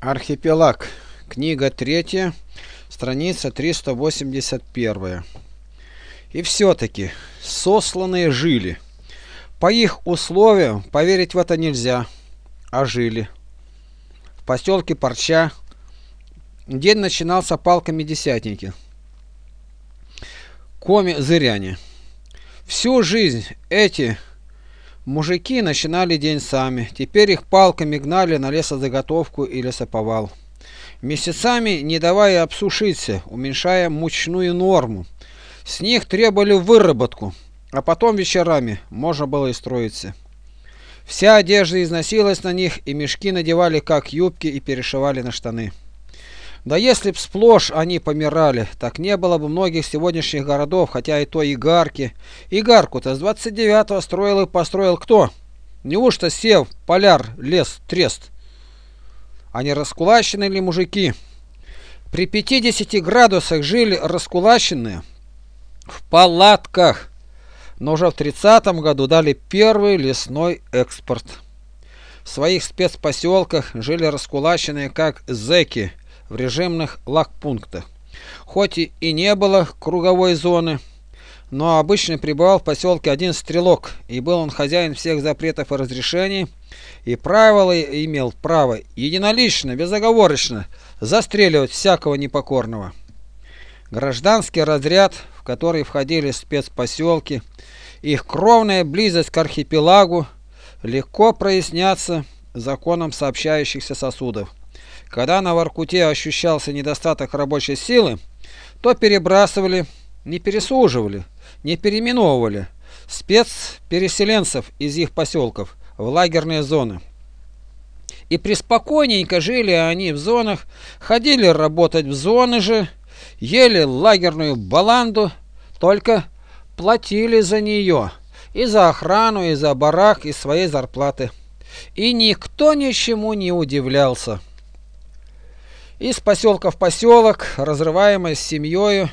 Архипелаг. Книга третья, страница 381. И все-таки сосланные жили. По их условиям поверить в это нельзя, а жили. В поселке Парча день начинался палками десятники. Коми-зыряне. Всю жизнь эти Мужики начинали день сами, теперь их палками гнали на лесозаготовку и лесоповал. Месяцами не давая обсушиться, уменьшая мучную норму. С них требовали выработку, а потом вечерами можно было и строиться. Вся одежда износилась на них, и мешки надевали как юбки и перешивали на штаны. Да если б сплошь они помирали, так не было бы многих сегодняшних городов, хотя и то Игарки. Игарку-то с 29-го строил и построил кто? Неужто сев, поляр, лес, трест? А не раскулаченные ли мужики? При 50 градусах жили раскулаченные в палатках, но уже в 30 году дали первый лесной экспорт. В своих спецпоселках жили раскулаченные как зеки, в режимных лагпунктах. Хоть и не было круговой зоны, но обычно пребывал в поселке один стрелок, и был он хозяин всех запретов и разрешений, и правило имел право единолично, безоговорочно застреливать всякого непокорного. Гражданский разряд, в который входили спецпоселки, их кровная близость к архипелагу легко прояснятся законом сообщающихся сосудов. Когда на Воркуте ощущался недостаток рабочей силы, то перебрасывали, не пересуживали, не переименовывали спецпереселенцев из их поселков в лагерные зоны. И преспокойненько жили они в зонах, ходили работать в зоны же, ели лагерную баланду, только платили за нее и за охрану, и за барак, и своей зарплаты. И никто ничему не удивлялся. Из поселка в поселок, разрываемой с семьей,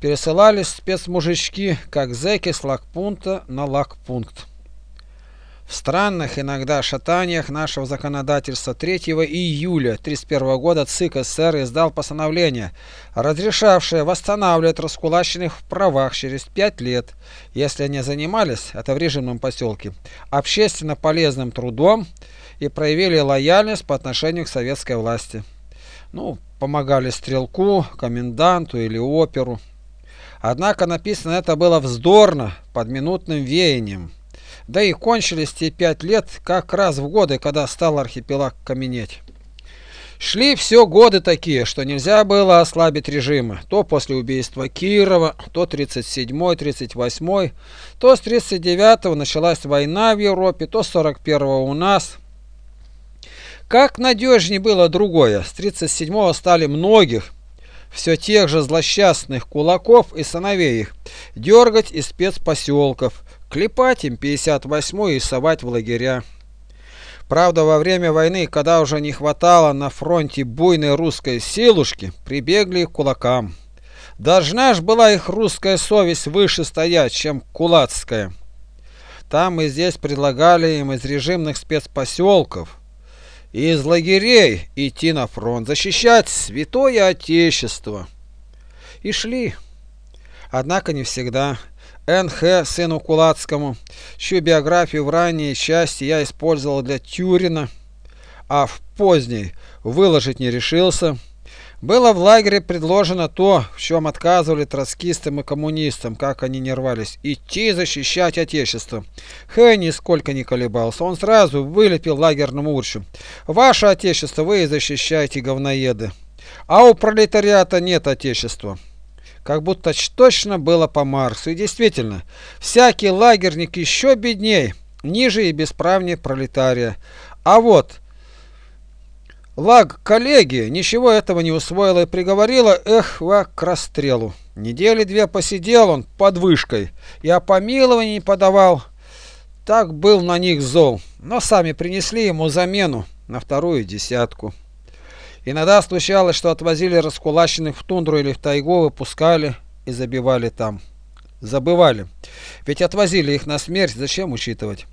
пересылались спецмужички, как зэки с лагпункта на лагпункт. В странных иногда шатаниях нашего законодательства 3 июля 1931 года ЦИК СССР издал постановление, разрешавшее восстанавливать раскулаченных в правах через 5 лет, если они занимались, это в режимном поселке, общественно полезным трудом и проявили лояльность по отношению к советской власти ну, помогали стрелку, коменданту или оперу. Однако написано это было вздорно, под минутным веянием. Да и кончились те пять лет как раз в годы, когда стал архипелаг каменеть. Шли все годы такие, что нельзя было ослабить режимы. То после убийства Кирова, то 37-й, 38-й, то с 39-го началась война в Европе, то с 41-го у нас – как надежнее было другое, с 37-го стали многих, все тех же злосчастных кулаков и сыновей их, дергать из спецпоселков, клепать им 58-й и совать в лагеря. Правда, во время войны, когда уже не хватало на фронте буйной русской силушки, прибегли к кулакам. Должна ж была их русская совесть выше стоять, чем кулацкая. Там и здесь предлагали им из режимных спецпоселков из лагерей идти на фронт, защищать святое Отечество. И шли. Однако не всегда. Н.Х. сыну Кулацкому, чью биографию в ранней части я использовал для Тюрина, а в поздней выложить не решился. Было в лагере предложено то, в чем отказывали троцкистам и коммунистам, как они не рвались, идти защищать Отечество. Хэ нисколько не колебался, он сразу вылепил лагерному урчу. «Ваше Отечество вы и защищаете, говноеды, а у пролетариата нет Отечества». Как будто точно было по Марсу. И действительно, всякий лагерник еще бедней, ниже и бесправнее пролетария. А вот Лаг коллеги ничего этого не усвоила и приговорила Эхва к расстрелу. Недели две посидел он под вышкой и о помиловании не подавал. Так был на них зол, но сами принесли ему замену на вторую десятку. Иногда случалось, что отвозили раскулаченных в тундру или в тайгу, выпускали и забивали там. Забывали. Ведь отвозили их на смерть, зачем учитывать?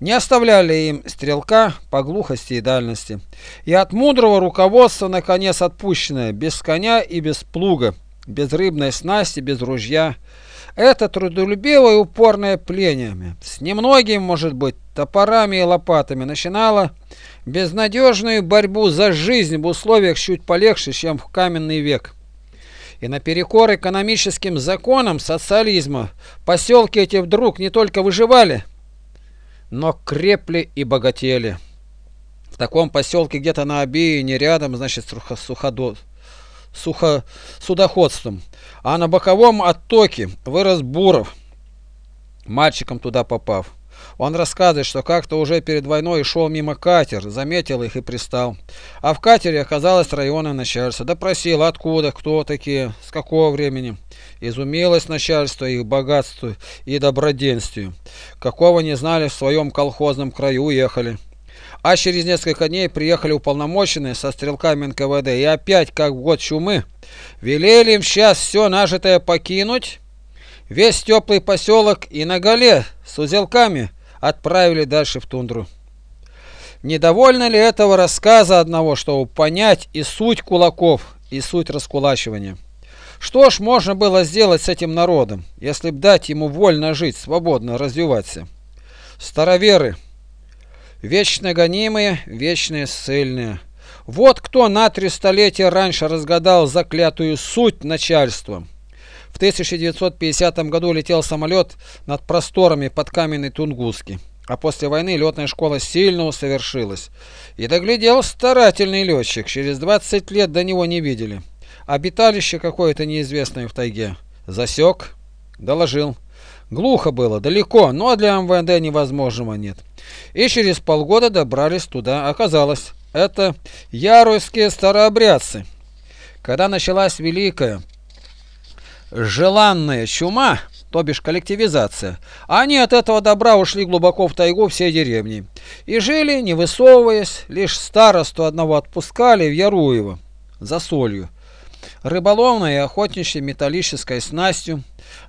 Не оставляли им стрелка по глухости и дальности. И от мудрого руководства, наконец, отпущенное, без коня и без плуга, без рыбной снасти, без ружья. Это трудолюбивое и упорное племя, с немногим, может быть, топорами и лопатами, начинало безнадежную борьбу за жизнь в условиях чуть полегче, чем в каменный век. И наперекор экономическим законам социализма поселки эти вдруг не только выживали, но крепли и богатели. В таком поселке где-то на Обиине рядом, значит, суходо, сухо, судоходством, а на боковом оттоке вырос Буров, мальчиком туда попав. Он рассказывает, что как-то уже перед войной шел мимо катер, заметил их и пристал. А в катере оказалось районное начальство. Допросил, откуда, кто такие, с какого времени. Изумилось начальство их богатству и доброденствию. Какого не знали в своем колхозном краю ехали. А через несколько дней приехали уполномоченные со стрелками НКВД и опять, как в год чумы, велели им сейчас все нажитое покинуть, весь теплый поселок и на голе с узелками отправили дальше в тундру. Недовольно ли этого рассказа одного, чтобы понять и суть кулаков, и суть раскулачивания? Что ж можно было сделать с этим народом, если б дать ему вольно жить, свободно развиваться? Староверы, вечно гонимые, вечные ссыльные. Вот кто на три столетия раньше разгадал заклятую суть начальства. В 1950 году летел самолет над просторами под каменной Тунгуски. А после войны летная школа сильно усовершилась. И доглядел старательный летчик. Через 20 лет до него не видели. Обиталище какое-то неизвестное в тайге. Засек, доложил. Глухо было, далеко, но для МВД невозможного нет. И через полгода добрались туда. Оказалось, это яруйские старообрядцы. Когда началась Великая желанная чума, то бишь коллективизация, они от этого добра ушли глубоко в тайгу всей деревни и жили, не высовываясь, лишь старосту одного отпускали в Яруево за солью, рыболовной и охотничьей металлической снастью,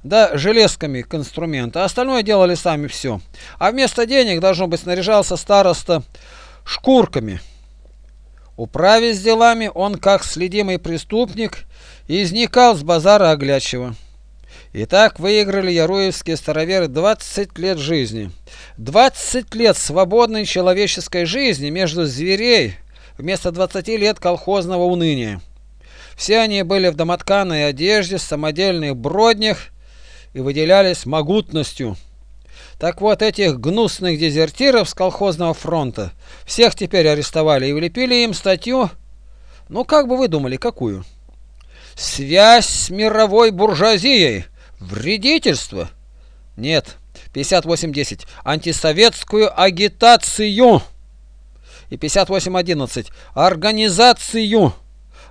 да железками к инструменту, а остальное делали сами все. А вместо денег, должно быть, снаряжался староста шкурками. Управясь делами, он, как следимый преступник, изникал с базара Оглячева. И так выиграли яруевские староверы 20 лет жизни. 20 лет свободной человеческой жизни между зверей вместо 20 лет колхозного уныния. Все они были в домотканой одежде, самодельных броднях и выделялись могутностью. Так вот, этих гнусных дезертиров с колхозного фронта всех теперь арестовали и влепили им статью, ну как бы вы думали, какую? Связь с мировой буржуазией. Вредительство. Нет. 58.10. Антисоветскую агитацию. И 58.11. Организацию.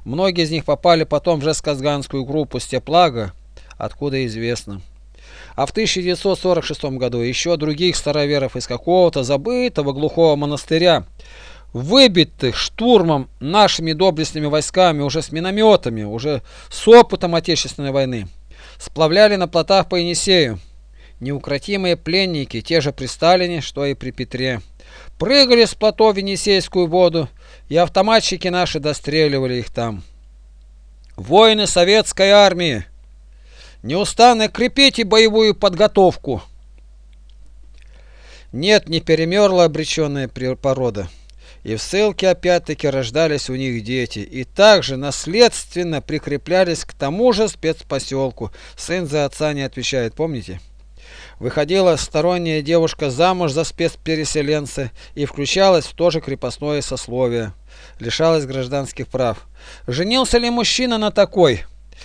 Многие из них попали потом в жесказганскую группу Степлага, откуда известно. А в 1946 году еще других староверов из какого-то забытого глухого монастыря выбитых штурмом нашими доблестными войсками, уже с минометами, уже с опытом Отечественной войны. Сплавляли на плотах по Енисею. Неукротимые пленники, те же при Сталине, что и при Петре. Прыгали с плато в Енисейскую воду, и автоматчики наши достреливали их там. Воины советской армии, неустанно крепите боевую подготовку. Нет, не перемерла обреченная порода. И в ссылке опять-таки рождались у них дети. И также наследственно прикреплялись к тому же спецпоселку. Сын за отца не отвечает, помните? Выходила сторонняя девушка замуж за спецпереселенца и включалась в то же крепостное сословие. Лишалась гражданских прав. Женился ли мужчина на такой?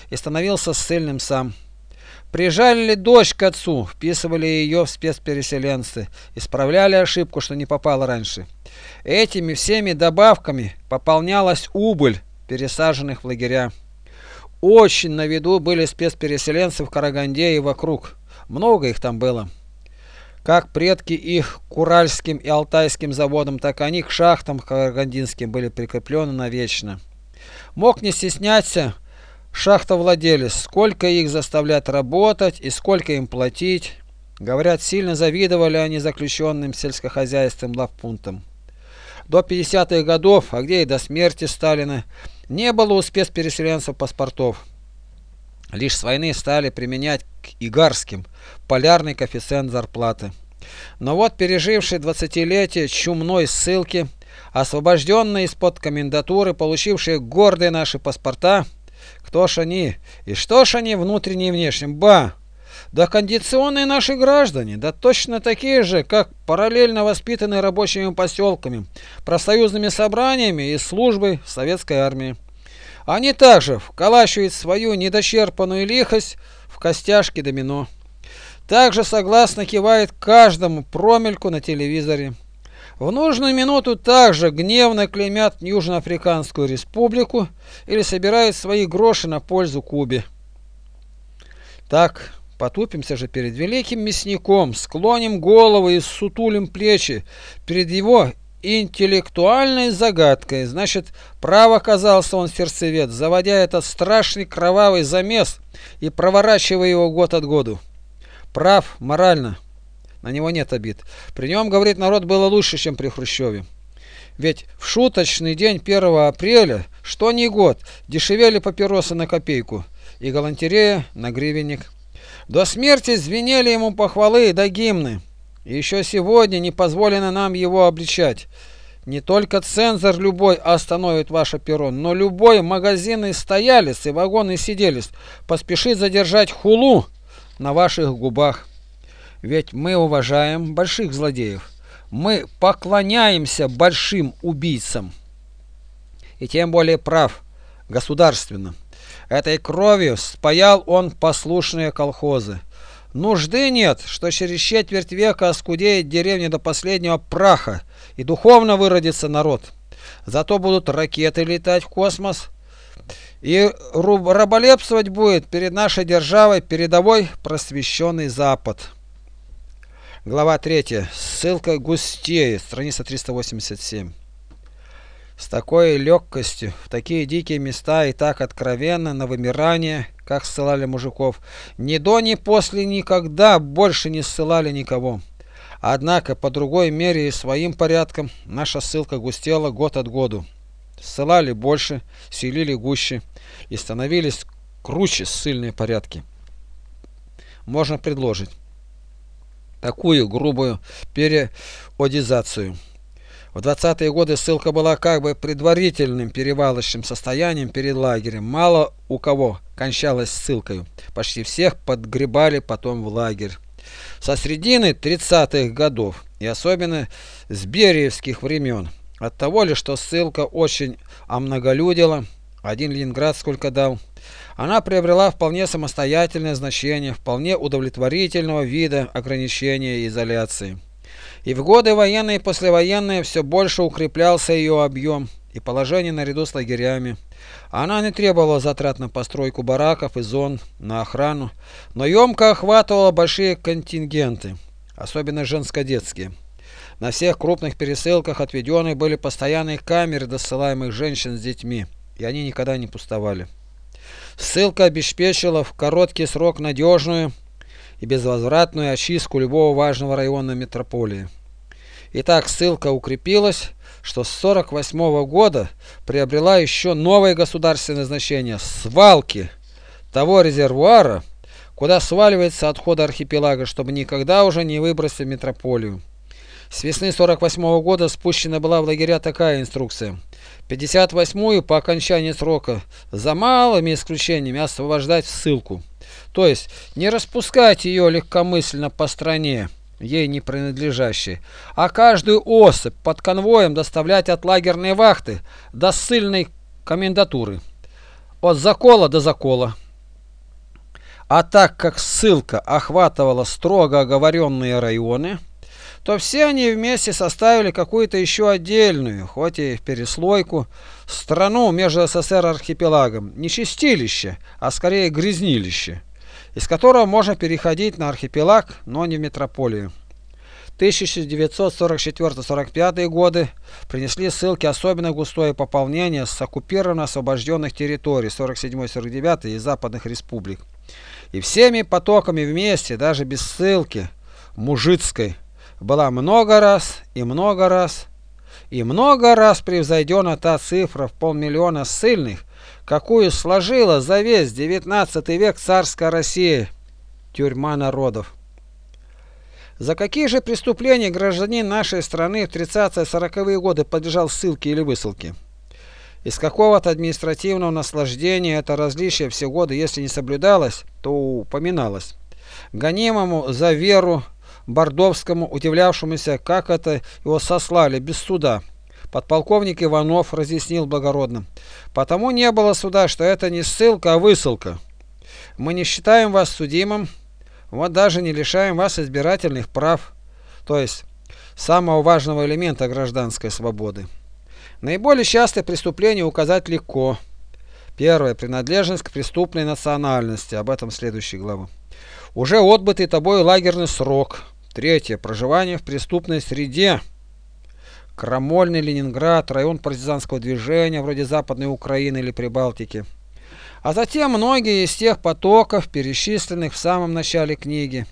И становился ссыльным сам. Прижали ли дочь к отцу, вписывали ее в спецпереселенцы, исправляли ошибку, что не попало раньше. Этими всеми добавками пополнялась убыль пересаженных в лагеря. Очень на виду были спецпереселенцы в Караганде и вокруг. Много их там было. Как предки их к Уральским и Алтайским заводам, так они к шахтам карагандинским были прикреплены навечно. Мог не стесняться шахтовладелец, сколько их заставлять работать и сколько им платить. Говорят, сильно завидовали они заключенным сельскохозяйственным лавпунктам. До 50-х годов, а где и до смерти Сталина, не было у спецпереселенцев паспортов. Лишь с войны стали применять к игарским полярный коэффициент зарплаты. Но вот переживший 20-летие чумной ссылки, освобожденные из-под комендатуры, получившие гордые наши паспорта, кто ж они и что ж они внутренне и внешне, ба! Да кондиционные наши граждане, да точно такие же, как параллельно воспитанные рабочими поселками, профсоюзными собраниями и службой советской армии. Они также вколачивают свою недочерпанную лихость в костяшки домино. Также согласно кивает каждому промельку на телевизоре. В нужную минуту также гневно клеймят Южноафриканскую республику или собирают свои гроши на пользу Кубе. Так, потупимся же перед великим мясником, склоним голову и сутулим плечи перед его интеллектуальной загадкой. Значит, прав оказался он сердцевед, заводя этот страшный кровавый замес и проворачивая его год от году. Прав морально. На него нет обид. При нем, говорит народ, было лучше, чем при Хрущеве. Ведь в шуточный день 1 апреля, что ни год, дешевели папиросы на копейку и галантерея на гривенник. До смерти звенели ему похвалы да гимны. И еще сегодня не позволено нам его обличать. Не только цензор любой остановит ваше перо, но любой магазинный стоялец и вагонный сиделец поспешит задержать хулу на ваших губах. Ведь мы уважаем больших злодеев. Мы поклоняемся большим убийцам. И тем более прав, государственно. Этой кровью спаял он послушные колхозы. Нужды нет, что через четверть века оскудеет деревня до последнего праха, и духовно выродится народ. Зато будут ракеты летать в космос, и раболепствовать будет перед нашей державой передовой просвещенный Запад. Глава 3. Ссылка густее, страница 387. С такой легкостью, в такие дикие места и так откровенно на вымирание, как ссылали мужиков, ни до, ни после никогда больше не ссылали никого. Однако, по другой мере и своим порядком, наша ссылка густела год от году. Ссылали больше, селили гуще и становились круче ссыльные порядки. Можно предложить такую грубую периодизацию. В 20-е годы ссылка была как бы предварительным перевалочным состоянием перед лагерем. Мало у кого кончалась ссылкой. Почти всех подгребали потом в лагерь. Со средины 30-х годов и особенно с бериевских времен от того ли, что ссылка очень омноголюдила, один Ленинград сколько дал, она приобрела вполне самостоятельное значение, вполне удовлетворительного вида ограничения и изоляции. И в годы военные и послевоенные все больше укреплялся ее объем и положение наряду с лагерями. Она не требовала затрат на постройку бараков и зон, на охрану, но емко охватывала большие контингенты, особенно женско-детские. На всех крупных пересылках отведенные были постоянные камеры досылаемых женщин с детьми, и они никогда не пустовали. Ссылка обеспечила в короткий срок надежную и безвозвратную очистку любого важного района метрополии. Итак, ссылка укрепилась, что с 48 -го года приобрела еще новое государственное значение – свалки того резервуара, куда сваливается отходы архипелага, чтобы никогда уже не выбросить в метрополию. С весны 48 -го года спущена была в лагеря такая инструкция. 58-ю по окончании срока за малыми исключениями освобождать ссылку. То есть не распускать ее легкомысленно по стране, ей не принадлежащей, а каждую особь под конвоем доставлять от лагерной вахты до ссыльной комендатуры. От закола до закола. А так как ссылка охватывала строго оговоренные районы, то все они вместе составили какую-то еще отдельную, хоть и в переслойку, страну между СССР и архипелагом, не чистилище, а скорее грязнилище из которого можно переходить на архипелаг, но не в метрополию. 1944-45 годы принесли ссылки особенно густое пополнение с оккупированно освобожденных территорий 47-49 и западных республик. И всеми потоками вместе, даже без ссылки, мужицкой была много раз и много раз и много раз превзойдена та цифра в полмиллиона ссыльных, какую сложила за весь девятнадцатый век царская Россия, тюрьма народов. За какие же преступления гражданин нашей страны в 30-40-е годы подлежал ссылке или высылке? Из какого-то административного наслаждения это различие все годы, если не соблюдалось, то упоминалось. Гонимому за веру Бордовскому, удивлявшемуся, как это его сослали без суда. Подполковник Иванов разъяснил благородно. Потому не было суда, что это не ссылка, а высылка. Мы не считаем вас судимым, вот даже не лишаем вас избирательных прав, то есть самого важного элемента гражданской свободы. Наиболее частые преступления указать легко. Первое. Принадлежность к преступной национальности. Об этом следующей главы. Уже отбытый тобой лагерный срок. Третье. Проживание в преступной среде. Крамольный Ленинград, район партизанского движения, вроде Западной Украины или Прибалтики. А затем многие из тех потоков, перечисленных в самом начале книги,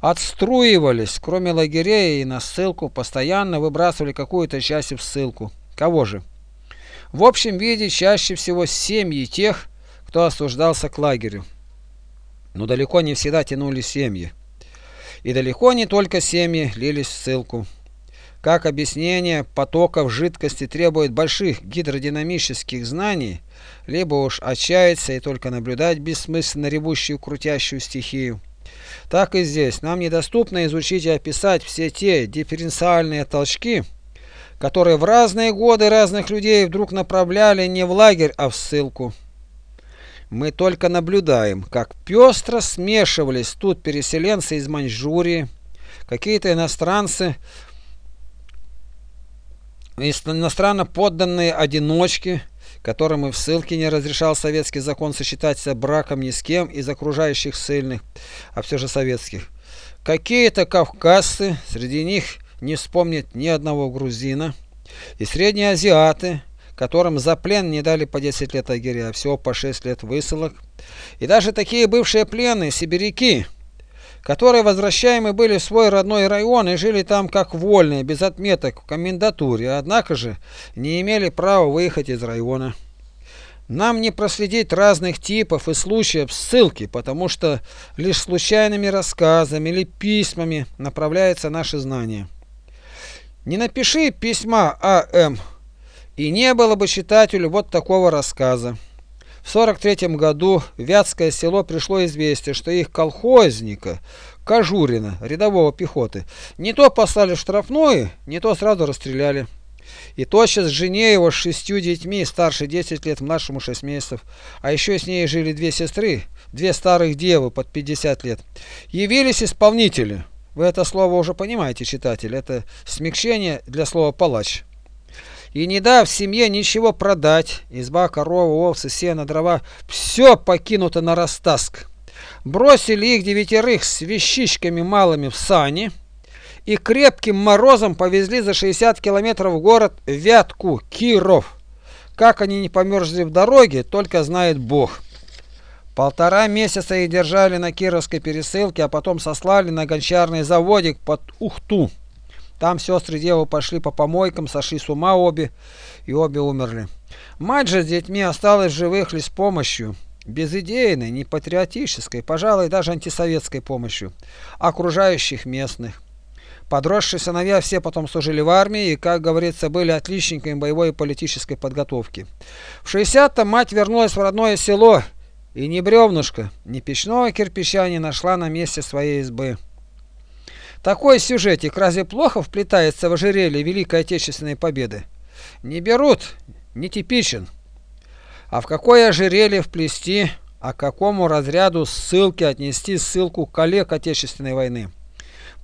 отструивались, кроме лагерей и на ссылку, постоянно выбрасывали какую-то часть в ссылку. Кого же? В общем виде чаще всего семьи тех, кто осуждался к лагерю. Но далеко не всегда тянули семьи. И далеко не только семьи лились в ссылку. Как объяснение потоков жидкости требует больших гидродинамических знаний, либо уж отчаяться и только наблюдать бессмысленно ревущую крутящую стихию. Так и здесь нам недоступно изучить и описать все те дифференциальные толчки, которые в разные годы разных людей вдруг направляли не в лагерь, а в ссылку. Мы только наблюдаем, как пестро смешивались тут переселенцы из Маньчжурии, какие-то иностранцы, иностранно подданные одиночки, которым и в ссылке не разрешал советский закон сочетаться браком ни с кем из окружающих ссыльных, а все же советских. Какие-то кавказцы, среди них не вспомнит ни одного грузина, и средние азиаты, которым за плен не дали по 10 лет лагеря, а всего по 6 лет высылок, и даже такие бывшие пленные сибиряки, которые возвращаемы были в свой родной район и жили там как вольные, без отметок в комендатуре, однако же не имели права выехать из района. Нам не проследить разных типов и случаев ссылки, потому что лишь случайными рассказами или письмами направляется наше знание. Не напиши письма А.М. и не было бы читателю вот такого рассказа. В 43 году в Вятское село пришло известие, что их колхозника, Кожурина, рядового пехоты, не то послали в штрафную, не то сразу расстреляли. И тотчас жене его с шестью детьми, старше 10 лет, младшему 6 месяцев, а еще с ней жили две сестры, две старых девы под 50 лет, явились исполнители. Вы это слово уже понимаете, читатель, это смягчение для слова «палач». И не дав семье ничего продать, изба, корова, овцы, сено, дрова, все покинуто на растаск. Бросили их девятерых с вещичками малыми в сани и крепким морозом повезли за 60 километров в город Вятку, Киров. Как они не померзли в дороге, только знает Бог. Полтора месяца их держали на Кировской пересылке, а потом сослали на гончарный заводик под Ухту. Там сестры девы пошли по помойкам, сошли с ума обе, и обе умерли. Мать же с детьми осталась живых лишь с помощью, безидейной, не патриотической, пожалуй, даже антисоветской помощью, окружающих местных. Подросшие сыновья все потом служили в армии и, как говорится, были отличниками боевой и политической подготовки. В 60-м мать вернулась в родное село и ни бревнышка, ни печного кирпича не нашла на месте своей избы. Такой сюжетик разве плохо вплетается в ожерелье Великой Отечественной Победы? Не берут, не типичен. А в какое ожерелье вплести, а к какому разряду ссылки отнести ссылку коллег Отечественной войны?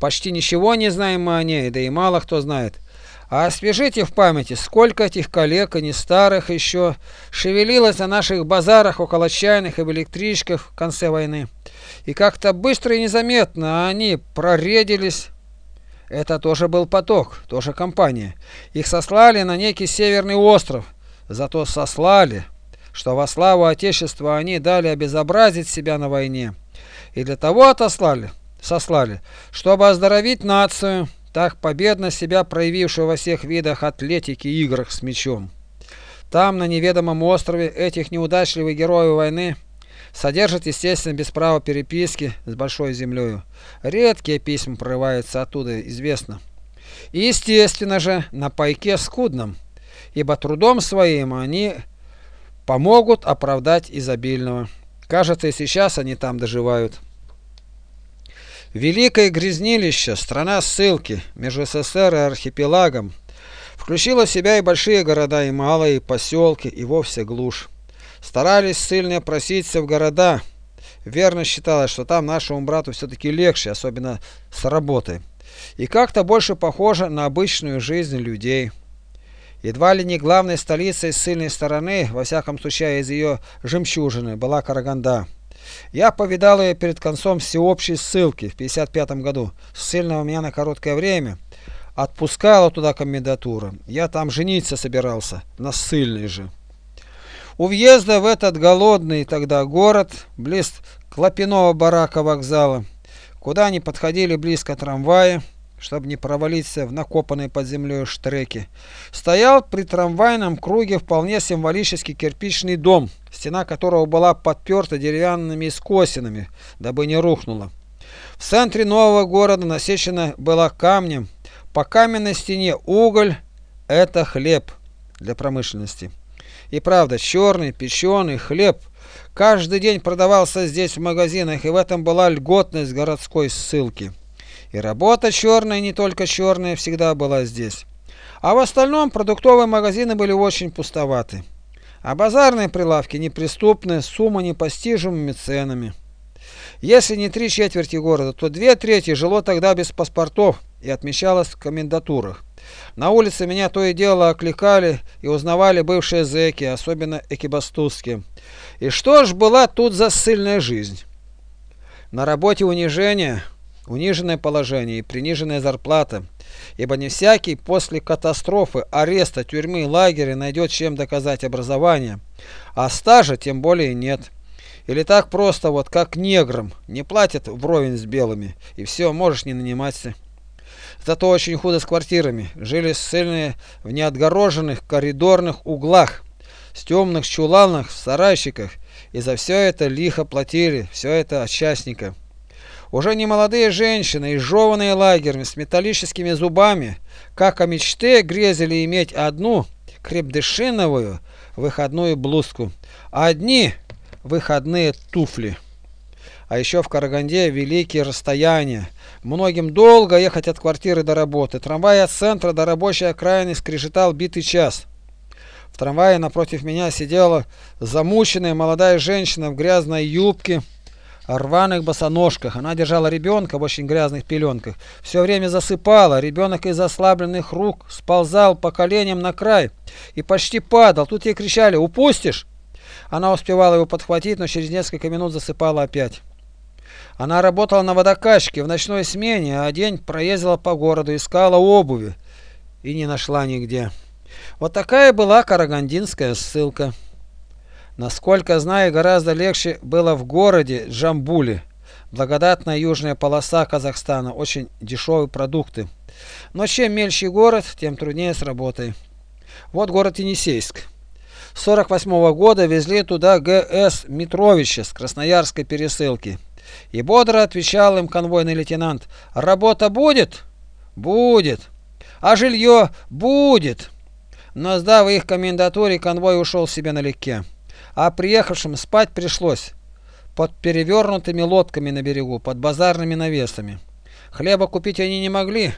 Почти ничего не знаем мы о ней, да и мало кто знает. А освежите в памяти, сколько этих коллег, и не старых еще, шевелилось на наших базарах около чайных и в электричках в конце войны. И как-то быстро и незаметно они проредились. Это тоже был поток, тоже компания. Их сослали на некий северный остров. Зато сослали, что во славу Отечества они дали обезобразить себя на войне. И для того отослали, сослали, чтобы оздоровить нацию, так победно себя проявившую во всех видах атлетики и играх с мечом. Там, на неведомом острове, этих неудачливых героев войны содержат, естественно, без права переписки с Большой Землей. Редкие письма прорываются оттуда, известно. И, естественно же, на пайке скудном, ибо трудом своим они помогут оправдать изобильного. Кажется, и сейчас они там доживают. Великое грязнилище, страна ссылки между СССР и архипелагом, включила в себя и большие города, и малые, и поселки, и вовсе глушь. Старались сильно проситься в города. Верно считалось, что там нашему брату все-таки легче, особенно с работой. И как-то больше похоже на обычную жизнь людей. Едва ли не главной столицей сильной стороны, во всяком случае из ее жемчужины, была Караганда. Я повидал ее перед концом всеобщей ссылки в 55 году. Ссыльного меня на короткое время отпускала туда комендатура. Я там жениться собирался, на ссыльной же. У въезда в этот голодный тогда город, близ Клопиного барака вокзала, куда не подходили близко трамваи, чтобы не провалиться в накопанные под землей штреки, стоял при трамвайном круге вполне символический кирпичный дом, стена которого была подперта деревянными скосинами, дабы не рухнула. В центре нового города насечена была камнем, по каменной стене уголь – это хлеб для промышленности. И правда, черный печеный хлеб каждый день продавался здесь в магазинах, и в этом была льготность городской ссылки. И работа черная, не только черная, всегда была здесь. А в остальном продуктовые магазины были очень пустоваты. А базарные прилавки неприступны, с ума непостижимыми ценами. Если не три четверти города, то две трети жило тогда без паспортов и отмечалось в комендатурах. На улице меня то и дело окликали и узнавали бывшие зэки, особенно экибастузские. И что ж была тут за сильная жизнь? На работе унижение, униженное положение и приниженная зарплата, ибо не всякий после катастрофы, ареста, тюрьмы, лагеря найдет чем доказать образование, а стажа тем более нет. Или так просто вот как неграм, не платят вровень с белыми, и все, можешь не наниматься. Зато очень худо с квартирами. Жили ссыльные в неотгороженных коридорных углах, с темных чуланах, в сарайчиках, и за все это лихо платили, все это от частника. Уже не молодые женщины, изжеванные лагерями, с металлическими зубами, как о мечте грезили иметь одну крепдышиновую выходную блузку, а одни выходные туфли. А еще в Караганде великие расстояния. Многим долго ехать от квартиры до работы. Трамвай от центра до рабочей окраины скрежетал битый час. В трамвае напротив меня сидела замученная молодая женщина в грязной юбке, рваных босоножках. Она держала ребенка в очень грязных пеленках. Все время засыпала. Ребенок из ослабленных рук сползал по коленям на край и почти падал. Тут ей кричали «Упустишь!». Она успевала его подхватить, но через несколько минут засыпала опять. Она работала на водокачке в ночной смене, а день проездила по городу, искала обуви и не нашла нигде. Вот такая была карагандинская ссылка. Насколько знаю, гораздо легче было в городе Джамбуле. Благодатная южная полоса Казахстана, очень дешевые продукты. Но чем мельче город, тем труднее с работой. Вот город Енисейск. С 48 -го года везли туда ГС Митровича с Красноярской пересылки. И бодро отвечал им конвойный лейтенант. «Работа будет?» «Будет». «А жилье?» «Будет». Но сдав их комендатуре, конвой ушел себе налегке а приехавшим спать пришлось под перевернутыми лодками на берегу, под базарными навесами. Хлеба купить они не могли,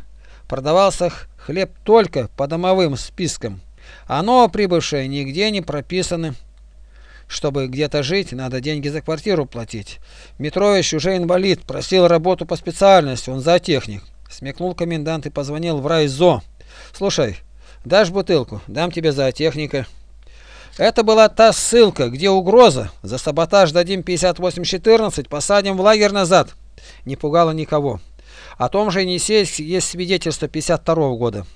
продавался хлеб только по домовым спискам, а новоприбывшие нигде не прописаны. Чтобы где-то жить, надо деньги за квартиру платить. Митрович уже инвалид, просил работу по специальности, он зоотехник. Смекнул комендант и позвонил в райзо. «Слушай, дашь бутылку? Дам тебе зоотехника». Это была та ссылка, где угроза за саботаж дадим 5814, посадим в лагерь назад. Не пугало никого. О том же Енисейске есть свидетельство 52 -го года.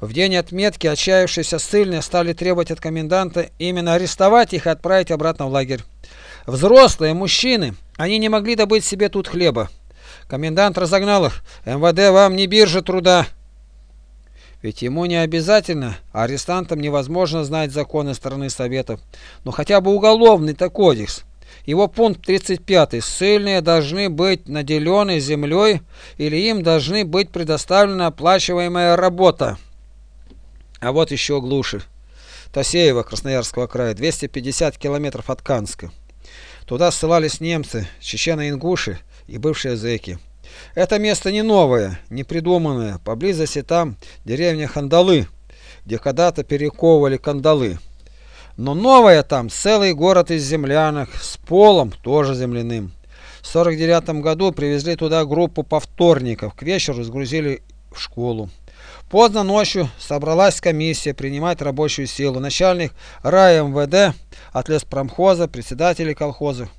В день отметки отчаявшиеся ссыльные стали требовать от коменданта именно арестовать их и отправить обратно в лагерь. Взрослые, мужчины, они не могли добыть себе тут хлеба. Комендант разогнал их. МВД вам не биржа труда. Ведь ему не обязательно, а арестантам невозможно знать законы страны Советов. Но хотя бы уголовный-то кодекс. Его пункт 35. Ссыльные должны быть наделены землей или им должны быть предоставлена оплачиваемая работа. А вот еще глуши. Тосеева Красноярского края, 250 километров от Канска. Туда ссылались немцы, чечено-ингуши и бывшие зэки. Это место не новое, не придуманное. Поблизости там деревня Хандалы, где когда-то перековывали кандалы. Но новое там целый город из землянок, с полом тоже земляным. В 49 году привезли туда группу повторников, к вечеру сгрузили в школу. Поздно ночью собралась комиссия принимать рабочую силу. Начальник РайМВД от леспромхоза, председатели колхозов.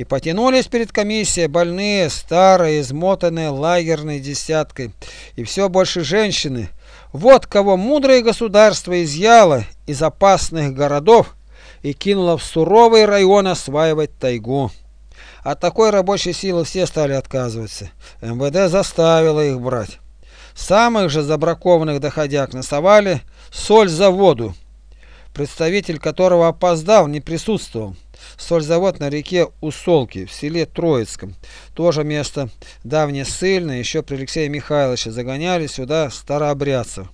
И потянулись перед комиссией больные, старые, измотанные лагерной десяткой. И все больше женщины. Вот кого мудрое государство изъяло из опасных городов и кинуло в суровый район осваивать тайгу. От такой рабочей силы все стали отказываться. МВД заставило их брать. Самых же забракованных доходяг насовали соль за воду, представитель которого опоздал, не присутствовал. Сользавод на реке Усолки в селе Троицком. Тоже место давнее ссыльное, еще при Алексее Михайловиче загоняли сюда старообрядцев.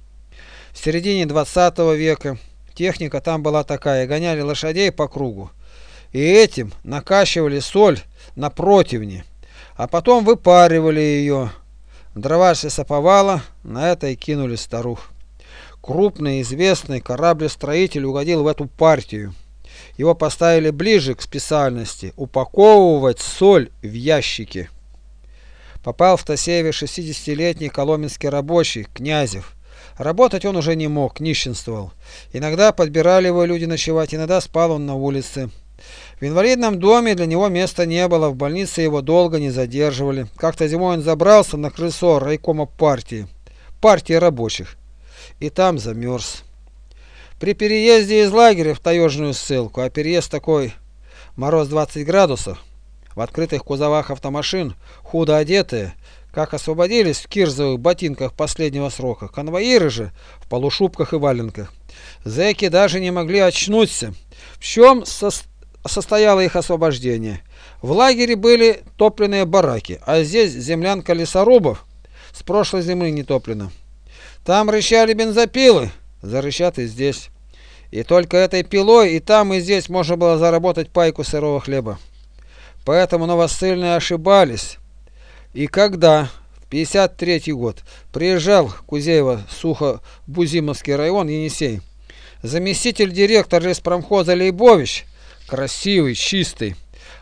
В середине 20 века техника там была такая, гоняли лошадей по кругу. И этим накачивали соль на противне, а потом выпаривали ее. Дроварь саповала, на это и кинули старух. Крупный известный кораблестроитель угодил в эту партию. Его поставили ближе к специальности – упаковывать соль в ящики. Попал в Тосеве 60-летний коломенский рабочий, Князев. Работать он уже не мог, нищенствовал. Иногда подбирали его люди ночевать, иногда спал он на улице. В инвалидном доме для него места не было, в больнице его долго не задерживали. Как-то зимой он забрался на крыльцо райкома партии, партии рабочих, и там замерз. При переезде из лагеря в таежную ссылку, а переезд такой, мороз 20 градусов, в открытых кузовах автомашин, худо одетые, как освободились в кирзовых ботинках последнего срока, конвоиры же в полушубках и валенках. Зэки даже не могли очнуться. В чем состояние? состояло их освобождение. В лагере были топленные бараки, а здесь землянка лесорубов с прошлой зимы не топлена. Там рычали бензопилы, зарычат и здесь. И только этой пилой и там, и здесь можно было заработать пайку сырого хлеба. Поэтому новосыльные ошибались. И когда в 53 год приезжал Кузеева Сухо-Бузимовский район Енисей, заместитель директора леспромхоза Лейбович красивый, чистый.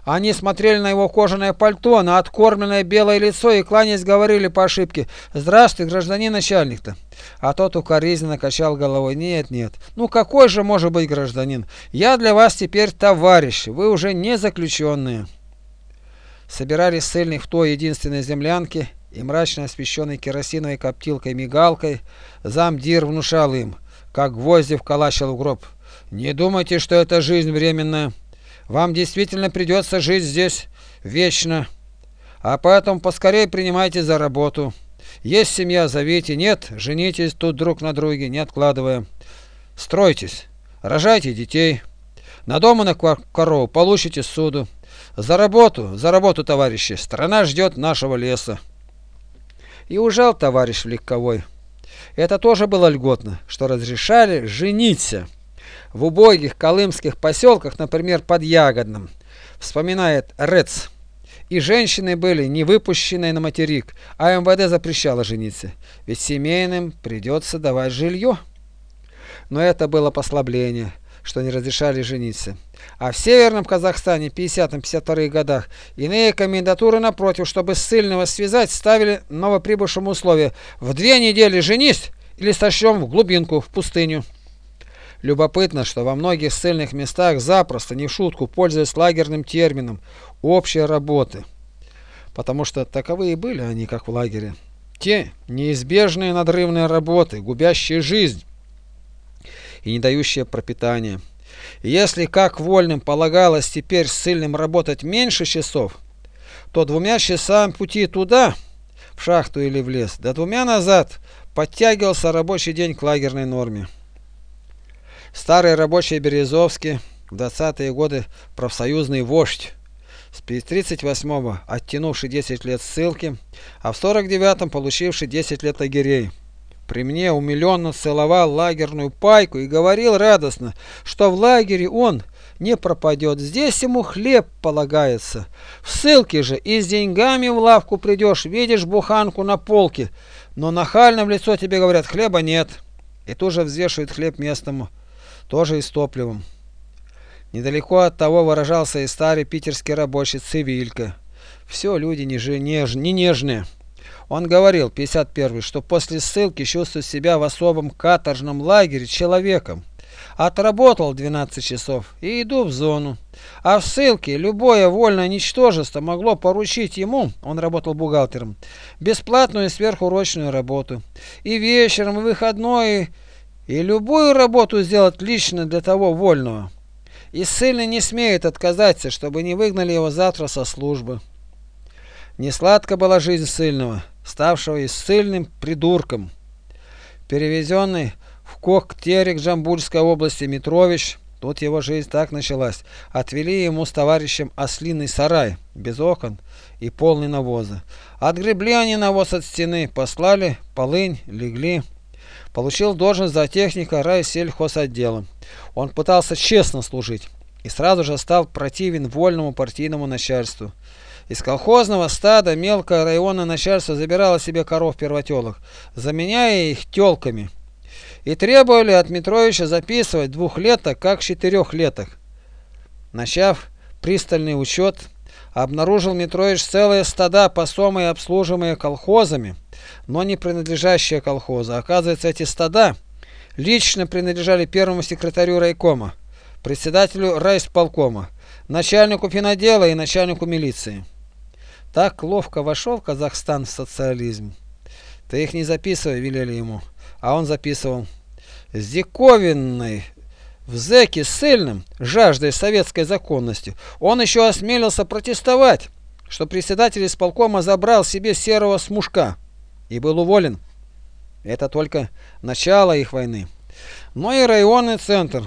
Они смотрели на его кожаное пальто, на откормленное белое лицо и, кланясь, говорили по ошибке «Здравствуй, гражданин начальник-то». А тот укоризненно качал головой «Нет, нет, ну какой же может быть гражданин? Я для вас теперь товарищ, вы уже не заключенные». Собирали ссыльных в той единственной землянке и мрачно освещенной керосиновой коптилкой-мигалкой замдир внушал им, как гвозди вколачивал в гроб. Не думайте, что эта жизнь временная. Вам действительно придется жить здесь вечно. А поэтому поскорее принимайте за работу. Есть семья, зовите. Нет, женитесь тут друг на друге, не откладывая. Стройтесь, рожайте детей. На дому на корову получите суду. За работу, за работу, товарищи. Страна ждет нашего леса. И ужал товарищ в легковой. Это тоже было льготно, что разрешали жениться в убогих колымских поселках, например, под Ягодным, вспоминает Рец. И женщины были не выпущенные на материк, а МВД запрещало жениться, ведь семейным придется давать жилье. Но это было послабление, что не разрешали жениться. А в Северном Казахстане 50-52 годах иные комендатуры напротив, чтобы ссыльного связать, ставили новоприбывшему условие «в две недели женись или сошлем в глубинку, в пустыню». Любопытно, что во многих ссыльных местах запросто, не в шутку, пользуясь лагерным термином «общие работы», потому что таковые были они, как в лагере. Те неизбежные надрывные работы, губящие жизнь и не дающие пропитания. И если как вольным полагалось теперь ссыльным работать меньше часов, то двумя часами пути туда, в шахту или в лес, да двумя назад подтягивался рабочий день к лагерной норме. Старый рабочий Березовский, в 20-е годы профсоюзный вождь, с 38-го оттянувший 10 лет ссылки, а в 49-м получивший 10 лет лагерей. При мне умиленно целовал лагерную пайку и говорил радостно, что в лагере он не пропадет. Здесь ему хлеб полагается. В ссылке же и с деньгами в лавку придешь, видишь буханку на полке, но нахально в лицо тебе говорят, хлеба нет. И тут же взвешивают хлеб местному, тоже и с топливом. Недалеко от того выражался и старый питерский рабочий Цивилька. Все люди не, неж, не нежные. Он говорил, 51 что после ссылки чувствует себя в особом каторжном лагере человеком. Отработал 12 часов и иду в зону. А в ссылке любое вольное ничтожество могло поручить ему, он работал бухгалтером, бесплатную сверхурочную работу. И вечером, и выходной, и любую работу сделать лично для того вольного. И ссыльный не смеет отказаться, чтобы не выгнали его завтра со службы. Несладка была жизнь ссыльного ставшего и ссыльным придурком. Перевезенный в Коктерик Джамбульской области Митрович, тут его жизнь так началась, отвели ему с товарищем ослиный сарай, без окон и полный навоза. Отгребли они навоз от стены, послали полынь, легли. Получил должность за техника райсельхозотдела. Он пытался честно служить и сразу же стал противен вольному партийному начальству. Из колхозного стада мелкое районное начальство забирало себе коров-первотелок, заменяя их телками. И требовали от Митровича записывать двухлеток как четырехлеток. Начав пристальный учет, обнаружил Митрович целые стада, посомые обслуживаемые колхозами, но не принадлежащие колхозу. Оказывается, эти стада лично принадлежали первому секретарю райкома, председателю райсполкома, начальнику финодела и начальнику милиции. Так ловко вошел Казахстан в социализм. Ты их не записывай, велели ему. А он записывал. С диковинной в зэке сильным, жаждой советской законности, он еще осмелился протестовать, что председатель исполкома забрал себе серого смушка и был уволен. Это только начало их войны. Но и районный центр,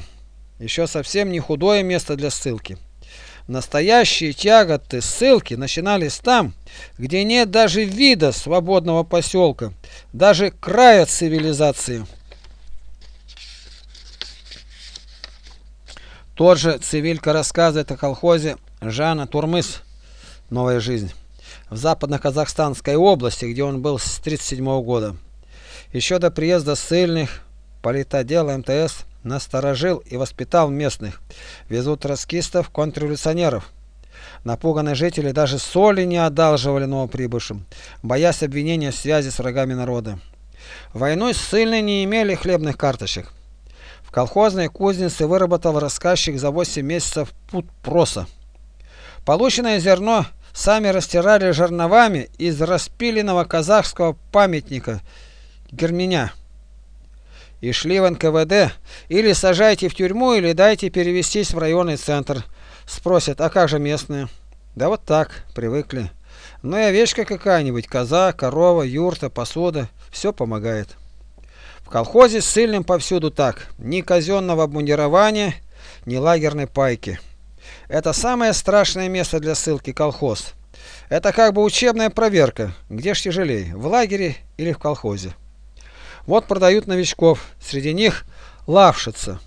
еще совсем не худое место для ссылки. Настоящие тяготы ссылки начинались там, где нет даже вида свободного поселка, даже края цивилизации. Тот же Цивилька рассказывает о колхозе Жана Турмыс «Новая жизнь» в западно-казахстанской области, где он был с 1937 года. Еще до приезда ссыльных политодела МТС насторожил и воспитал местных. Везут троцкистов, контрреволюционеров. Напуганные жители даже соли не одалживали новоприбывшим, боясь обвинения в связи с врагами народа. Войной ссыльные не имели хлебных карточек. Колхозной кузнице выработал рассказчик за 8 месяцев пут проса. Полученное зерно сами растирали жерновами из распиленного казахского памятника Герменя и шли в НКВД, или сажайте в тюрьму, или дайте перевестись в районный центр. Спросят, а как же местные? Да вот так, привыкли. Ну и овечка какая-нибудь, коза, корова, юрта, посуда, все помогает. В колхозе с сильным повсюду так, ни казенного обмундирования, ни лагерной пайки. Это самое страшное место для ссылки колхоз. Это как бы учебная проверка, где ж тяжелее, в лагере или в колхозе. Вот продают новичков, среди них лавшица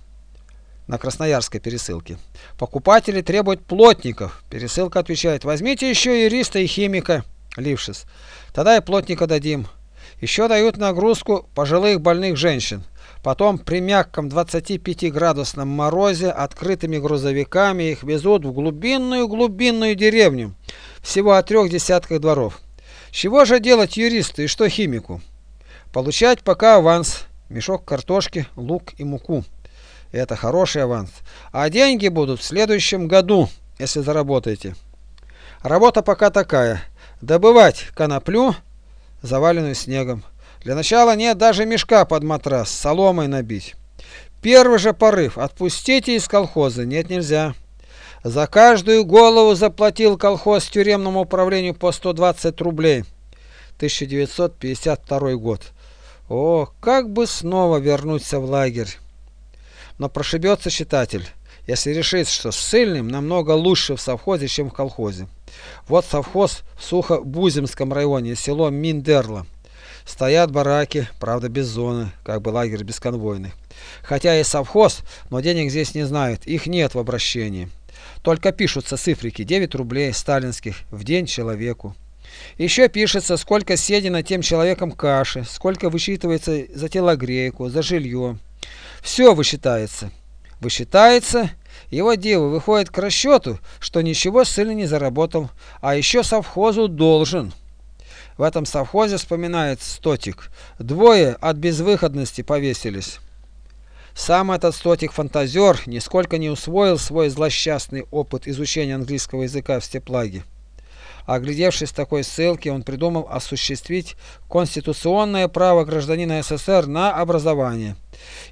на Красноярской пересылке. Покупатели требуют плотников. Пересылка отвечает, возьмите еще юриста и химика, Лившиц. Тогда и плотника дадим. Еще дают нагрузку пожилых больных женщин. Потом при мягком 25-градусном морозе открытыми грузовиками их везут в глубинную-глубинную деревню. Всего о трех десятках дворов. Чего же делать юристу и что химику? Получать пока аванс. Мешок картошки, лук и муку. Это хороший аванс. А деньги будут в следующем году, если заработаете. Работа пока такая. Добывать коноплю, заваленную снегом. Для начала нет даже мешка под матрас, соломой набить. Первый же порыв. Отпустите из колхоза. Нет, нельзя. За каждую голову заплатил колхоз тюремному управлению по 120 рублей. 1952 год. О, как бы снова вернуться в лагерь. Но прошибется читатель, если решит, что ссыльным намного лучше в совхозе, чем в колхозе. Вот совхоз в Сухобуземском районе, село Миндерло. Стоят бараки, правда без зоны, как бы лагерь бесконвойный. Хотя и совхоз, но денег здесь не знают, их нет в обращении. Только пишутся цифрики 9 рублей сталинских в день человеку. Еще пишется, сколько съедено тем человеком каши, сколько высчитывается за телогрейку, за жилье. Все высчитается. Высчитается, его дело выходит к расчету, что ничего сильно не заработал, а еще совхозу должен. В этом совхозе, вспоминает Стотик, двое от безвыходности повесились. Сам этот стотик-фантазер нисколько не усвоил свой злосчастный опыт изучения английского языка в степлаге. Оглядевшись такой ссылки, он придумал осуществить конституционное право гражданина СССР на образование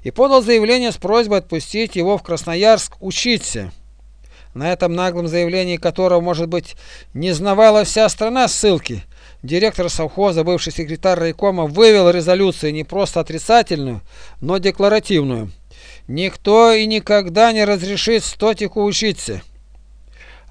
и подал заявление с просьбой отпустить его в Красноярск учиться. На этом наглом заявлении которого, может быть, не знавала вся страна ссылки, директор совхоза, бывший секретарь райкома, вывел резолюцию не просто отрицательную, но декларативную. Никто и никогда не разрешит стотику учиться.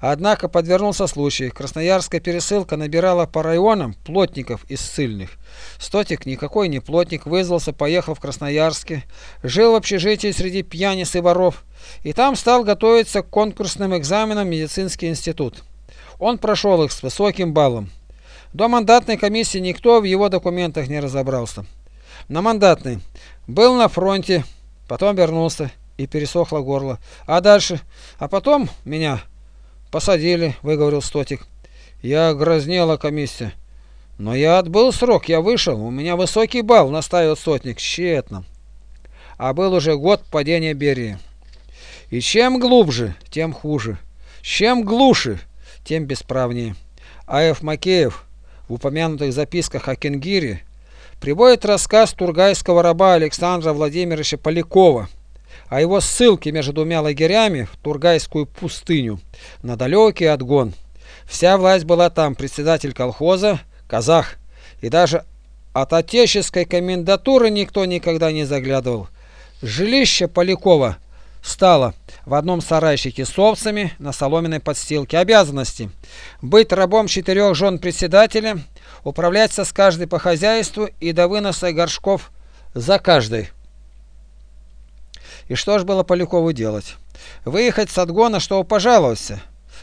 Однако подвернулся случай. Красноярская пересылка набирала по районам плотников из ссыльных. Стотик никакой не плотник, вызвался, поехал в Красноярске, жил в общежитии среди пьяниц и воров, и там стал готовиться к конкурсным экзаменам в медицинский институт. Он прошел их с высоким баллом. До мандатной комиссии никто в его документах не разобрался. На мандатной был на фронте, потом вернулся и пересохло горло. А дальше? А потом меня посадили, выговорил Стотик. Я грознела комиссия. Но я отбыл срок, я вышел, у меня высокий балл, наставил Сотник, тщетно. А был уже год падения Берии. И чем глубже, тем хуже. Чем глуше, тем бесправнее. А.Ф. Макеев в упомянутых записках о Кенгире приводит рассказ тургайского раба Александра Владимировича Полякова о его ссылке между двумя лагерями в Тургайскую пустыню на далекий отгон. Вся власть была там, председатель колхоза, казах, и даже от отеческой комендатуры никто никогда не заглядывал. Жилище Полякова стало в одном сарайчике с овцами на соломенной подстилке. Обязанности – быть рабом четырех жен председателя, управляться с каждой по хозяйству и до выноса горшков за каждой. И что ж было Полякову делать? Выехать с отгона, чтобы пожаловаться?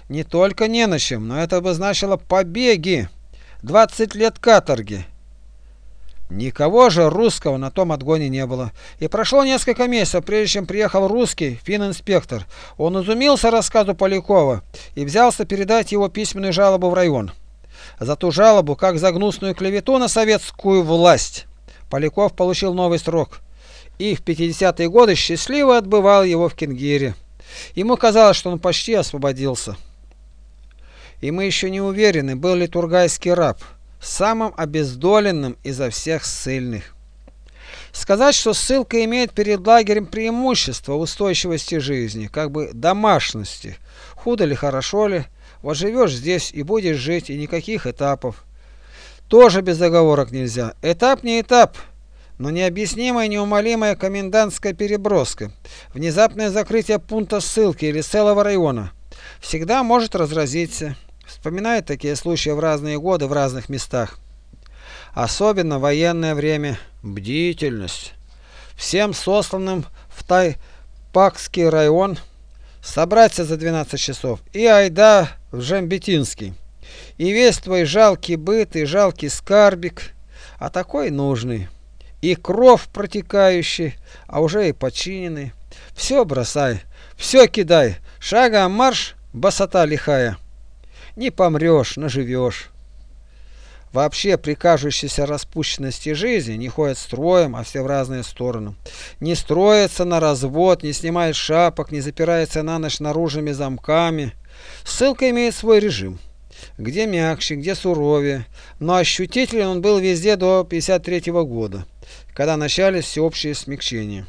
Не только не на чем, но это бы значило побеги. 20 лет каторги. Никого же русского на том отгоне не было. И прошло несколько месяцев, прежде чем приехал русский финн-инспектор. Он изумился рассказу Полякова и взялся передать его письменную жалобу в район. За ту жалобу, как за гнусную клевету на советскую власть, Поляков получил новый срок. И в 50-е годы счастливо отбывал его в Кенгире. Ему казалось, что он почти освободился. И мы еще не уверены, был ли тургайский раб – самым обездоленным изо всех ссыльных. Сказать, что ссылка имеет перед лагерем преимущество устойчивости жизни, как бы домашности, худо ли, хорошо ли, вот живешь здесь и будешь жить, и никаких этапов. Тоже без договорок нельзя. Этап не этап, но необъяснимая неумолимая комендантская переброска, внезапное закрытие пункта ссылки или целого района всегда может разразиться. Вспоминает такие случаи в разные годы в разных местах. Особенно военное время бдительность. Всем сосланным в Тайпакский район собраться за 12 часов и айда в Жембетинский. И весь твой жалкий быт и жалкий скарбик, а такой нужный. И кровь протекающий, а уже и подчиненный. Все бросай, все кидай, шагом марш, басота лихая не помрешь, наживешь. Вообще, при распущенности жизни не ходят строем, а все в разные стороны. Не строится на развод, не снимает шапок, не запирается на ночь наружными замками. Ссылка имеет свой режим. Где мягче, где суровее. Но ощутителен он был везде до 53 -го года, когда начались всеобщие смягчения.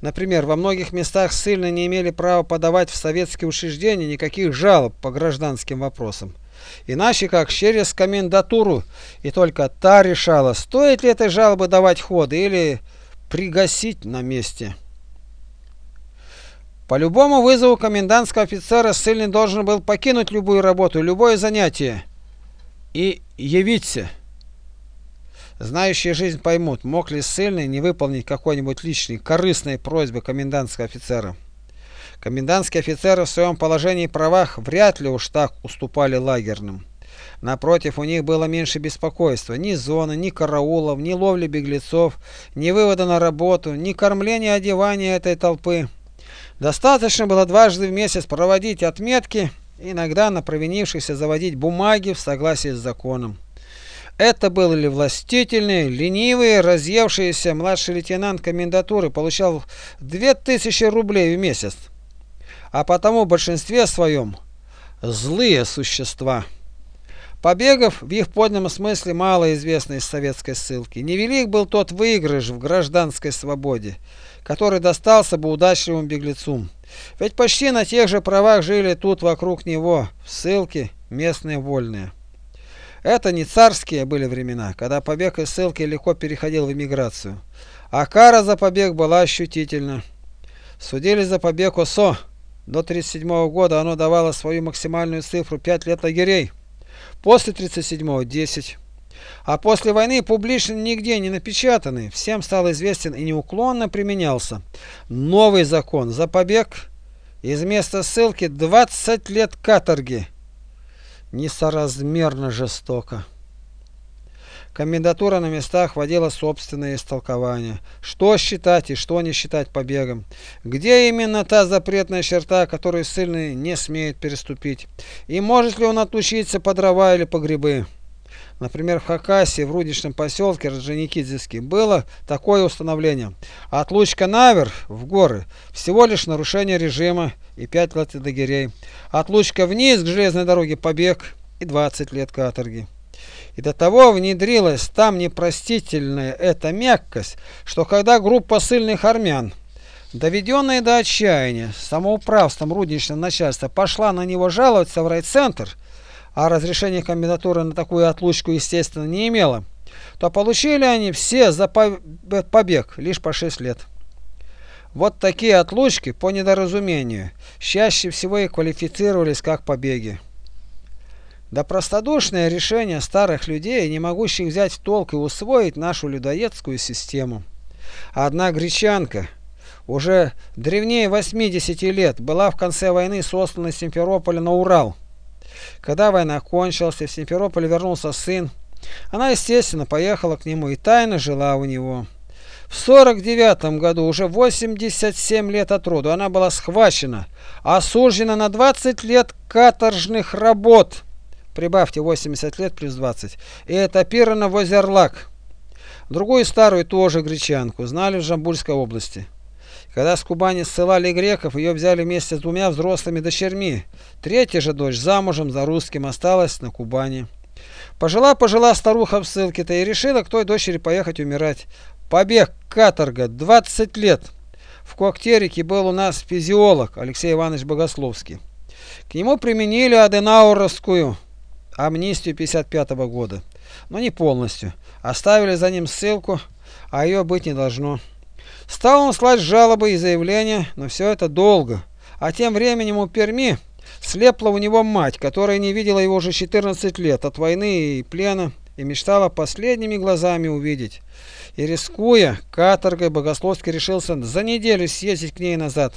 Например, во многих местах ссыльные не имели права подавать в советские учреждения никаких жалоб по гражданским вопросам. Иначе как через комендатуру, и только та решала, стоит ли этой жалобы давать ход или пригасить на месте. По любому вызову комендантского офицера ссыльный должен был покинуть любую работу, любое занятие и явиться. Знающие жизнь поймут, мог ли ссыльный не выполнить какой-нибудь личной, корыстной просьбы комендантского офицера. Комендантские офицеры в своем положении и правах вряд ли уж так уступали лагерным. Напротив, у них было меньше беспокойства. Ни зоны, ни караулов, ни ловли беглецов, ни вывода на работу, ни кормления одевания этой толпы. Достаточно было дважды в месяц проводить отметки, иногда на провинившихся заводить бумаги в согласии с законом. Это были властительные, ленивые, разъевшиеся младший лейтенант комендатуры получал 2000 рублей в месяц, а потому в большинстве своем злые существа. Побегов в их подлинном смысле мало известно из советской ссылки. Невелик был тот выигрыш в гражданской свободе, который достался бы удачливым беглецу. Ведь почти на тех же правах жили тут вокруг него, в ссылке, местные вольные. Это не царские были времена, когда побег из ссылки легко переходил в эмиграцию. А кара за побег была ощутительна. Судили за побег ОСО. До 1937 года оно давало свою максимальную цифру 5 лет лагерей. После 1937 – 10. А после войны публично нигде не напечатанный, всем стал известен и неуклонно применялся новый закон за побег из места ссылки 20 лет каторги несоразмерно жестоко. Комендатура на местах вводила собственные истолкования. Что считать и что не считать побегом. Где именно та запретная черта, которую ссыльный не смеет переступить. И может ли он отлучиться по дрова или по грибы. Например, в Хакасии, в рудничном поселке Раджаникидзевский, было такое установление. Отлучка наверх, в горы, всего лишь нарушение режима и 5 лет лагерей. Отлучка вниз к железной дороге, побег и 20 лет каторги. И до того внедрилась там непростительная эта мягкость, что когда группа сильных армян, доведенная до отчаяния самоуправством рудничного начальства, пошла на него жаловаться в райцентр, а разрешение комендатуры на такую отлучку, естественно, не имела, то получили они все за побег лишь по 6 лет. Вот такие отлучки по недоразумению чаще всего и квалифицировались как побеги. Да простодушное решение старых людей, не могущих взять в толк и усвоить нашу людоедскую систему. Одна гречанка, уже древнее 80 лет, была в конце войны сослана с Симферополя на Урал. Когда война кончилась и в Симферополь вернулся сын, она, естественно, поехала к нему и тайно жила у него. В 49 году, уже 87 лет от роду, она была схвачена, осуждена на 20 лет каторжных работ, прибавьте 80 лет плюс 20, и этапирована в Озерлак. Другую старую, тоже гречанку, знали в Жамбульской области. Когда с Кубани ссылали греков, ее взяли вместе с двумя взрослыми дочерьми. Третья же дочь замужем за русским осталась на Кубани. Пожила-пожила старуха в ссылке-то и решила к той дочери поехать умирать. Побег, каторга, 20 лет. В Коктерике был у нас физиолог Алексей Иванович Богословский. К нему применили Аденауровскую амнистию 55 -го года. Но не полностью. Оставили за ним ссылку, а ее быть не должно. Стал он слать жалобы и заявления, но все это долго. А тем временем у Перми слепла у него мать, которая не видела его уже 14 лет от войны и плена и мечтала последними глазами увидеть. И рискуя каторгой, Богословский решился за неделю съездить к ней назад.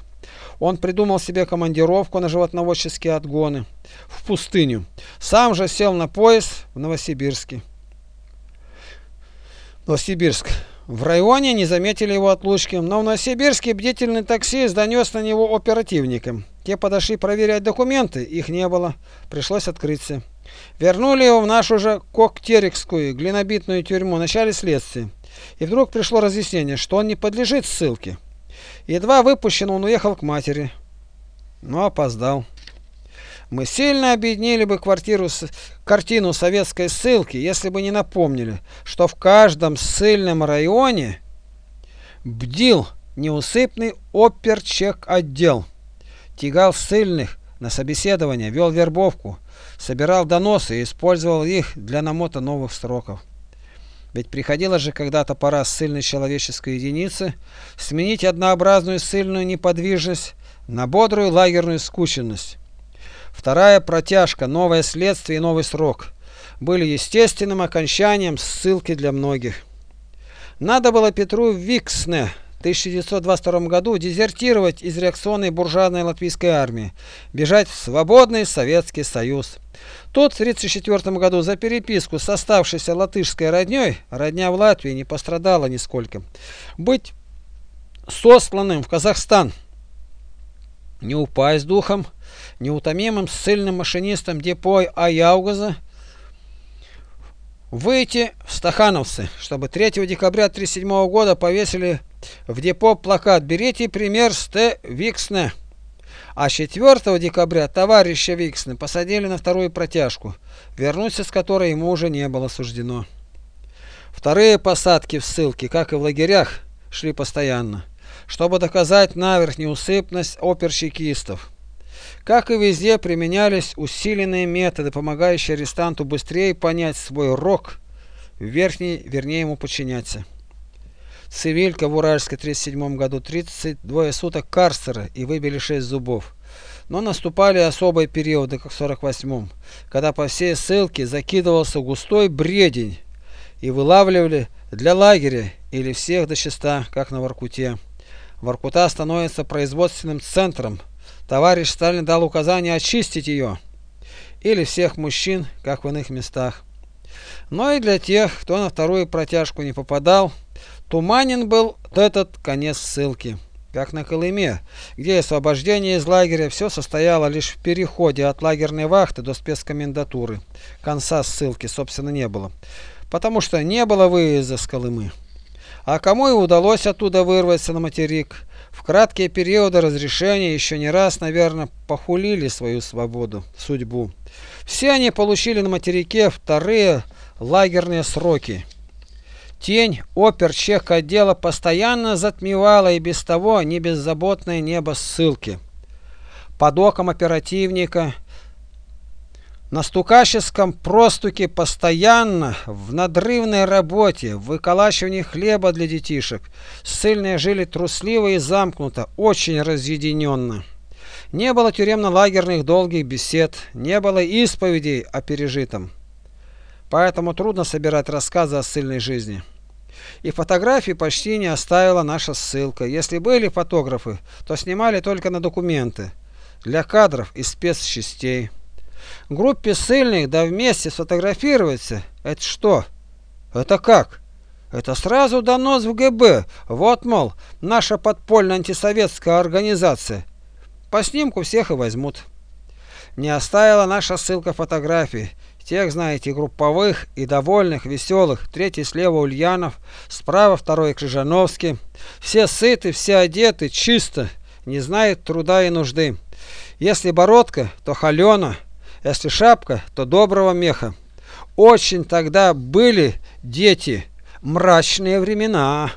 Он придумал себе командировку на животноводческие отгоны в пустыню. Сам же сел на поезд в Новосибирске. Новосибирск. В районе не заметили его отлучки, но в Новосибирске бдительный таксист донес на него оперативникам. Те подошли проверять документы, их не было, пришлось открыться. Вернули его в нашу же Коктерикскую глинобитную тюрьму в начале следствия. И вдруг пришло разъяснение, что он не подлежит ссылке. Едва выпущен, он уехал к матери. Но опоздал. Мы сильно объединили бы квартиру, картину советской ссылки, если бы не напомнили, что в каждом ссыльном районе бдил неусыпный оперчек отдел. Тягал ссыльных на собеседование, вел вербовку, собирал доносы и использовал их для намота новых сроков. Ведь приходила же когда-то пора ссыльной человеческой единицы сменить однообразную ссыльную неподвижность на бодрую лагерную скученность. Вторая протяжка, новое следствие и новый срок были естественным окончанием ссылки для многих. Надо было Петру Виксне 1922 году дезертировать из реакционной буржуазной латвийской армии, бежать в свободный Советский Союз. Тут в 1934 году за переписку с оставшейся латышской родней, родня в Латвии не пострадала нисколько, быть сосланным в Казахстан. Не упасть духом, неутомимым ссыльным машинистом депо Аяугаза, выйти в Стахановцы, чтобы 3 декабря 1937 года повесили в депо плакат «Берите пример с Т. Виксне». А 4 декабря товарища Виксне посадили на вторую протяжку, вернуться с которой ему уже не было суждено. Вторые посадки в ссылке, как и в лагерях, шли постоянно, чтобы доказать наверх неусыпность оперщикистов. Как и везде, применялись усиленные методы, помогающие арестанту быстрее понять свой рок, верхний, вернее ему подчиняться. Цивилька в Уральске в 1937 году 32 суток карцера и выбили 6 зубов. Но наступали особые периоды, как в 48-м, когда по всей ссылке закидывался густой бредень и вылавливали для лагеря или всех до числа, как на Воркуте. Воркута становится производственным центром. Товарищ Сталин дал указание очистить ее. Или всех мужчин, как в иных местах. Но и для тех, кто на вторую протяжку не попадал, Туманен был этот конец ссылки. Как на Колыме, где освобождение из лагеря все состояло лишь в переходе от лагерной вахты до спецкомендатуры. Конца ссылки, собственно, не было, потому что не было выезда с Колымы. А кому и удалось оттуда вырваться на материк, в краткие периоды разрешения еще не раз, наверное, похулили свою свободу, судьбу. Все они получили на материке вторые лагерные сроки. Тень опер чех отдела постоянно затмевала и без того не беззаботное небо ссылки. Под оком оперативника на стукаческом простуке постоянно, в надрывной работе, в выколачивании хлеба для детишек, ссыльные жили трусливо и замкнуто, очень разъединенно. Не было тюремно-лагерных долгих бесед, не было исповедей о пережитом. Поэтому трудно собирать рассказы о ссыльной жизни. И фотографии почти не оставила наша ссылка. Если были фотографы, то снимали только на документы, для кадров и спецчастей. Группе ссыльных да вместе сфотографироваться – это что? Это как? Это сразу донос в ГБ. Вот, мол, наша подпольная антисоветская организация. По снимку всех и возьмут. Не оставила наша ссылка фотографий. Тех, знаете, групповых и довольных, веселых. Третий слева Ульянов, справа второй Крыжановский. Все сыты, все одеты, чисто, не знают труда и нужды. Если бородка, то холена, если шапка, то доброго меха. Очень тогда были дети, мрачные времена.